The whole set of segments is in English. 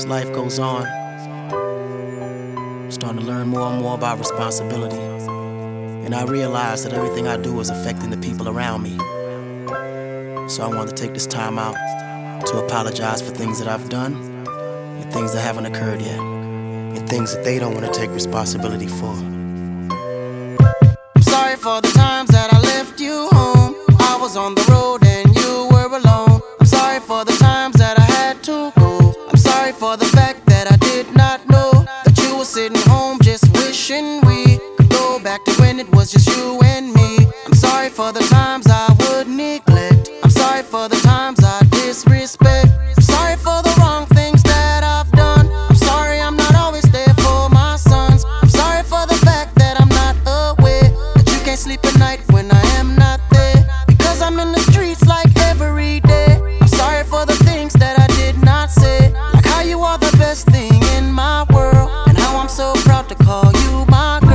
as life goes on, I'm starting to learn more and more about responsibility. And I realize that everything I do is affecting the people around me. So I wanted to take this time out to apologize for things that I've done and things that haven't occurred yet, and things that they don't want to take responsibility for. I'm sorry for the when it was just you and me. I'm sorry for the times I would neglect. I'm sorry for the times I disrespect. I'm sorry for the wrong things that I've done. I'm sorry I'm not always there for my sons. I'm sorry for the fact that I'm not aware that you can't sleep at night when I am not there. Because I'm in the streets like every day. I'm sorry for the things that I did not say. Like how you are the best thing in my world. And how I'm so proud to call you my.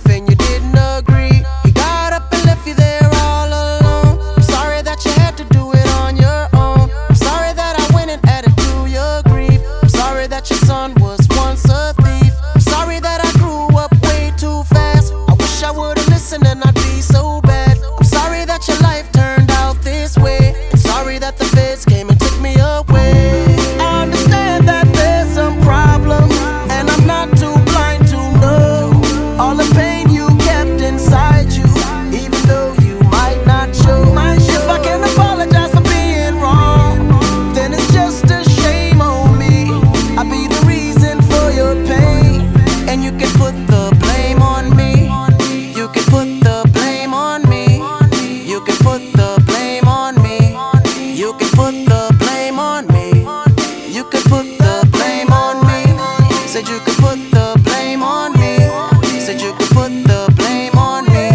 thing you do. Said you could put the blame on me. Said you could put the blame on me.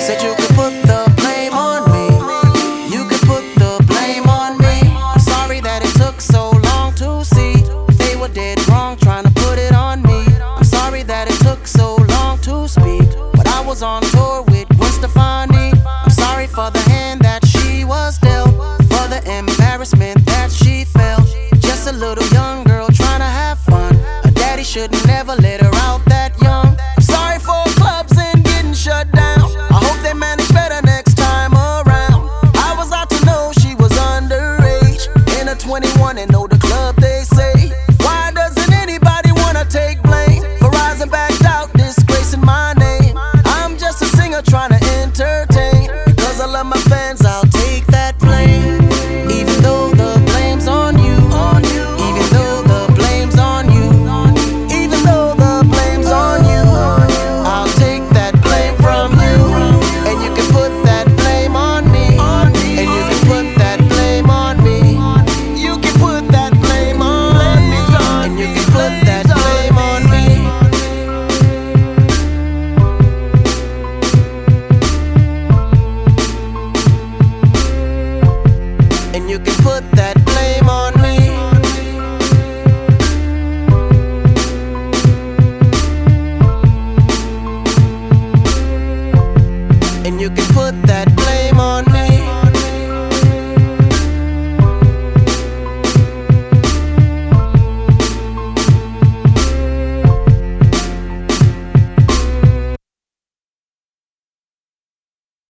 Said you could put the blame on me. You could put the blame on me. I'm sorry that it took so long to see. They were dead wrong trying to put it on me. I'm sorry that it took so long to speak. But I was on tour with Gwen Stefani. I'm sorry for the hand that she was dealt, for the embarrassment that she felt. Just a little. And you can put that